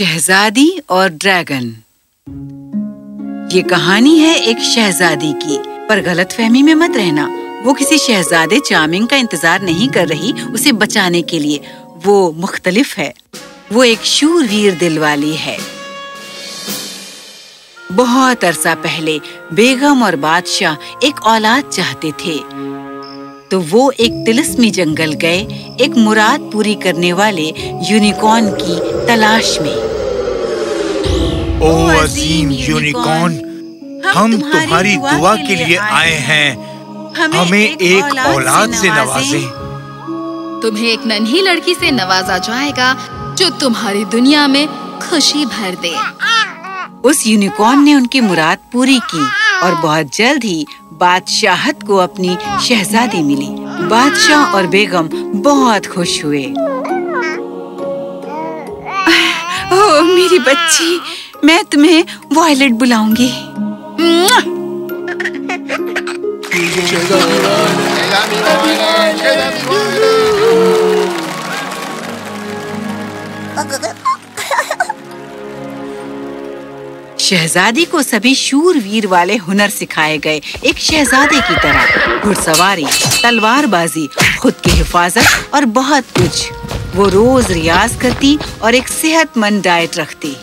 शहजादी और ड्रैगन। ये कहानी है एक शहजादी की, पर गलतफहमी में मत रहना। वो किसी शहजादे चार्मिंग का इंतज़ार नहीं कर रही उसे बचाने के लिए। वो मुख्तलिफ़ है। वो एक शूरवीर दिल वाली है। बहुत अरसा पहले बेगम और बादशाह एक औलाद चाहते थे। तो वो एक तिलस्मी जंगल गए, एक मुराद पूरी करने वाले यूनिकॉर्न की तलाश में। ओ अजीम यूनिकॉर्न हम तुम्हारी दुआ के लिए आए हैं। हमें एक औलाद से नवाजें। तुम्हें एक नन्ही लड़की से नवाजा जाएगा जो तुम्हारी दुनिया में खुशी भर दे। उस यूनिकॉर्न ने उनकी मुराद पूरी की और बहुत जल्द ही बादशाहत को अपनी शहजादी मिली। बादशाह और बेगम बहुत खुश हुए। ओ मेरी बच्ची मैं तुम्हें वॉयलेट बुलाऊँगी। शहजादी को सभी शूरवीर वाले हुनर सिखाए गए। एक शहजादे की तरह, घुड़सवारी, तलवारबाजी, खुद की हिफाजत और बहुत कुछ। वो रोज रियाज करती और एक सेहतमंद डाइट रखती।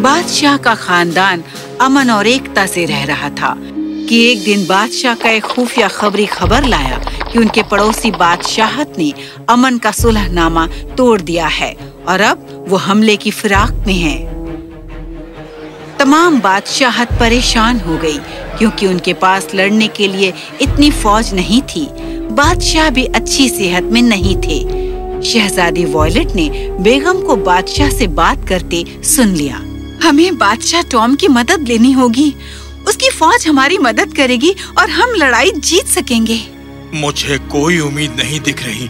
बादशाह का खानदान अमन और एकता से रह रहा था कि एक दिन बादशाह का एक खुफिया खबरी खबर लाया कि उनके पड़ोसी बादशाहत ने अमन का सुलहनामा तोड़ दिया है और अब वो हमले की फिराक में है। तमाम बादशाहत परेशान हो गई, क्योंकि उनके पास लड़ने के लिए इतनी फौज नहीं थी। बादशाह भी अच्छी सेहत में नहीं थे। शहजादी वॉयलेट ने बेगम को बादशाह से बात करते सुन लिया। हमें बादशाह टॉम की मदद लेनी होगी। उसकी फौज हमारी मदद करेगी और हम लड़ाई जीत सकेंगे। मुझे कोई उम्मीद नहीं दिख रही।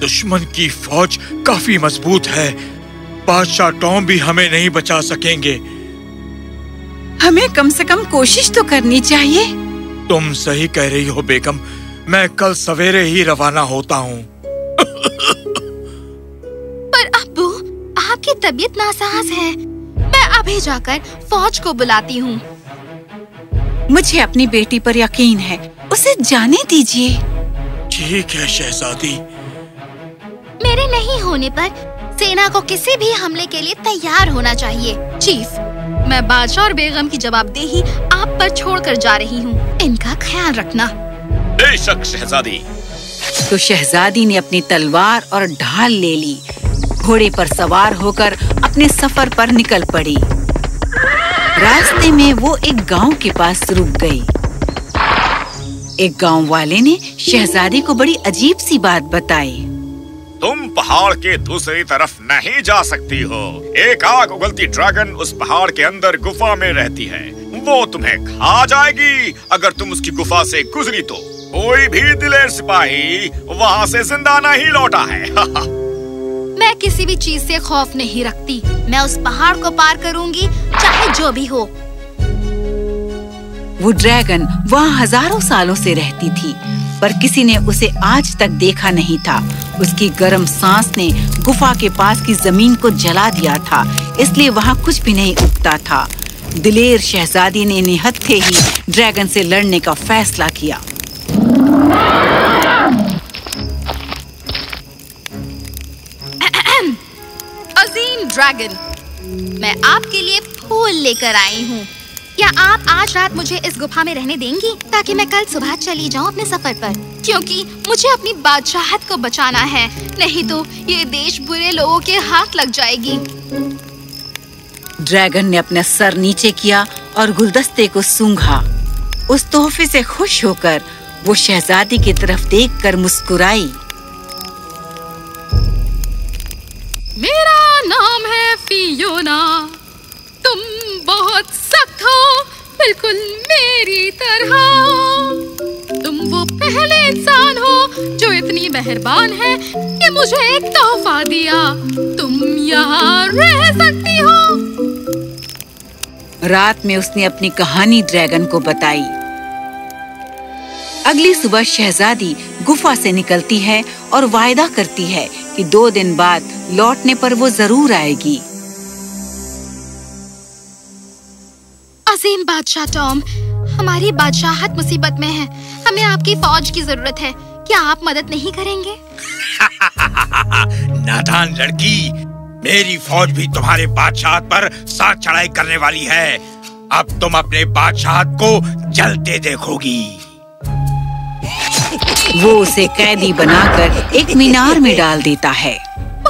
दुश्मन की फौज काफ़ी मज़बूत है। बादशाह टॉम भी हमें नहीं बचा सकेंगे। हमें कम से कम कोशिश तो करनी चाहिए। तुम सही कह रही हो बेगम। मैं कल सवेरे ही रवाना होता हूँ। पर अब्बू आपकी तबीयत नासाज है। अभी जाकर फौज को बुलाती हूँ। मुझे अपनी बेटी पर यकीन है। उसे जाने दीजिए। ठीक है शहजादी। मेरे नहीं होने पर सेना को किसी भी हमले के लिए तैयार होना चाहिए। चीफ मैं बादशाह और बेगम की जवाबदेही आप पर छोड़कर जा रही हूँ। इनका ख्याल रखना। बेशक शहजादी। तो शहजादी ने अपनी तलवार और ढाल ले ली। घोड़े पर सवार होकर अपने सफ़र पर निकल पड़ी। रास्ते में वो एक गाँव के पास रुक गई। एक गाँव वाले ने शहजादी को बड़ी अजीब सी बात बताई। तुम पहाड़ के दूसरी तरफ़ नहीं जा सकती हो। एक आग उगलती ड्रैगन उस पहाड़ के अंदर गुफा में रहती है। वो तुम्हें खा जाएगी, अगर तुम उसकी गुफा से गुजरी तो। कोई भी दिलेर सिपाही वहाँ से ज़िंदा नहीं लौटा है। मैं किसी भी चीज़ से खौफ नहीं रखती। मैं उस पहाड़ को पार करूँगी, चाहे जो भी हो। वो ड्रैगन वहाँ हज़ारों सालों से रहती थी, पर किसी ने उसे आज तक देखा नहीं था। उसकी गर्म सांस ने गुफा के पास की ज़मीन को जला दिया था, इसलिए वहाँ कुछ भी नहीं उगता था। दिलेर शहजादी ने निहत्थे ही ड्रैगन से लड़ने का फैसला किया। ड्रैगन मैं आपके लिए फूल लेकर आई हूँ। क्या आप आज रात मुझे इस गुफा में रहने देंगी, ताकि मैं कल सुबह चली जाऊँ अपने सफ़र पर? क्योंकि मुझे अपनी बादशाहत को बचाना है, नहीं तो ये देश बुरे लोगों के हाथ लग जाएगी। ड्रैगन ने अपना सर नीचे किया और गुलदस्ते को सूंघा। उस तोहफे से खुश होकर वो शहजादी की तरफ़ देखकर मुस्कुराई। है फियोना तुम बहुत सख्त हो, बिल्कुल मेरी तरह। तुम वो पहले इंसान हो जो इतनी मेहरबान है कि मुझे एक तोहफा दिया। तुम यहाँ रह सकती हो। रात में उसने अपनी कहानी ड्रैगन को बताई। अगली सुबह शहजादी गुफा से निकलती है और वायदा करती है कि दो दिन बाद लौटने पर वो ज़रूर आएगी। अजीम बादशाह टॉम हमारी बादशाहत मुसीबत में है। हमें आपकी फौज की ज़रूरत है। क्या आप मदद नहीं करेंगे? नादान लड़की मेरी फौज भी तुम्हारे बादशाह पर साथ चढ़ाई करने वाली है। अब तुम अपने बादशाह को जलते देखोगी। वो उसे कैदी बनाकर एक मीनार में डाल देता है।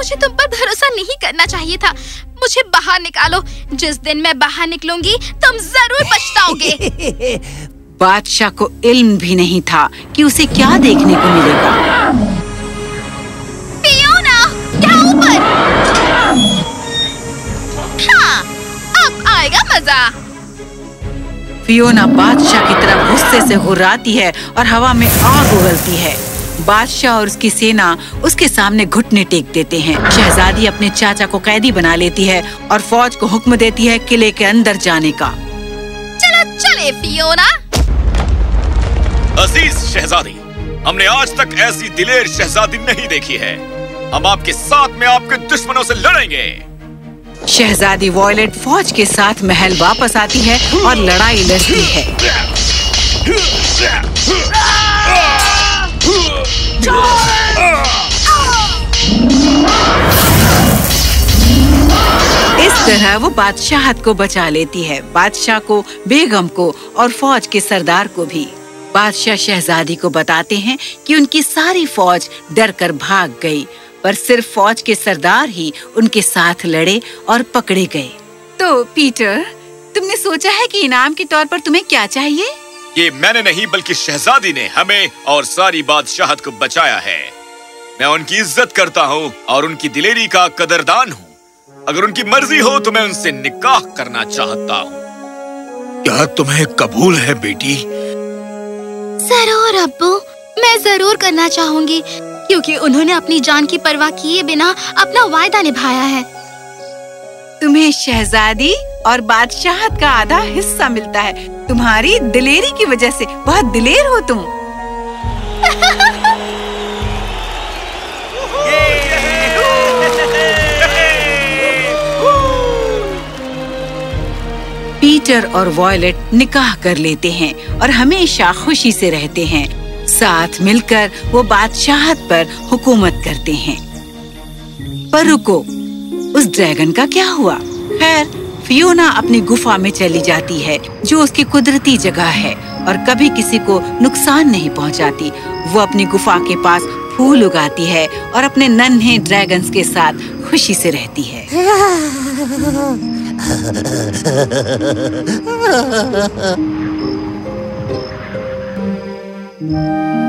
मुझे तुम पर भरोसा नहीं करना चाहिए था। मुझे बाहर निकालो। जिस दिन मैं बाहर निकलूँगी तुम ज़रूर पछताओगे। बादशाह को इल्म भी नहीं था कि उसे क्या देखने को मिलेगा। क्या ऊपर? हाँ, अब आएगा मज़ा। फियोना बादशाह की तरफ़ गुस्से से हुर्राती है और हवा में आग उगलती है। बादशाह और उसकी सेना उसके सामने घुटने टेक देते हैं। शहजादी अपने चाचा को कैदी बना लेती है और फौज को हुक्म देती है किले के अंदर जाने का। चलो चले फियोना। अज़ीज़ शहजादी हमने आज तक ऐसी दिलेर शहजादी नहीं देखी है। हम आपके साथ में आपके दुश्मनों से लड़ेंगे। शहजादी वॉयलेट फौज के साथ महल वापस आती है और लड़ाई लड़ती है। इस तरह वो बादशाहत को बचा लेती है, बादशाह को, बेगम को और फौज के सरदार को भी। बादशाह शहजादी को बताते हैं कि उनकी सारी फौज डर कर भाग गई, पर सिर्फ़ फौज के सरदार ही उनके साथ लड़े और पकड़े गए। तो पीटर, तुमने सोचा है कि इनाम के तौर पर तुम्हें क्या चाहिए? ये मैंने नहीं बल्कि शहजादी ने हमें और सारी बादशाहत को बचाया है। मैं उनकी इज़्ज़त करता हूँ और उनकी दिलेरी का कदरदान हूँ। अगर उनकी मर्ज़ी हो तो मैं उनसे निकाह करना चाहता हूँ। क्या तुम्हें कबूल है बेटी? ज़रूर अब्बू मैं ज़रूर करना चाहूँगी क्योंकि उन्होंने अपनी जान की परवाह किए बिना अपना वायदा निभाया है। तुम्हें शहजादी और बादशाहत का आधा हिस्सा मिलता है। तुम्हारी दिलेरी की वजह से बहुत दिलेर हो तुम। पीटर और वॉयलेट निकाह कर लेते हैं और हमेशा खुशी से रहते हैं। साथ मिलकर वो बादशाहत पर हुकूमत करते हैं। पर रुको, उस ड्रैगन का क्या हुआ? खैर फियोना अपनी गुफा में चली जाती है, जो उसकी कुदरती जगह है, और कभी किसी को नुकसान नहीं पहुंचाती। वो अपनी गुफा के पास फूल उगाती है और अपने नन्हे ड्रैगन्स के साथ खुशी से रहती है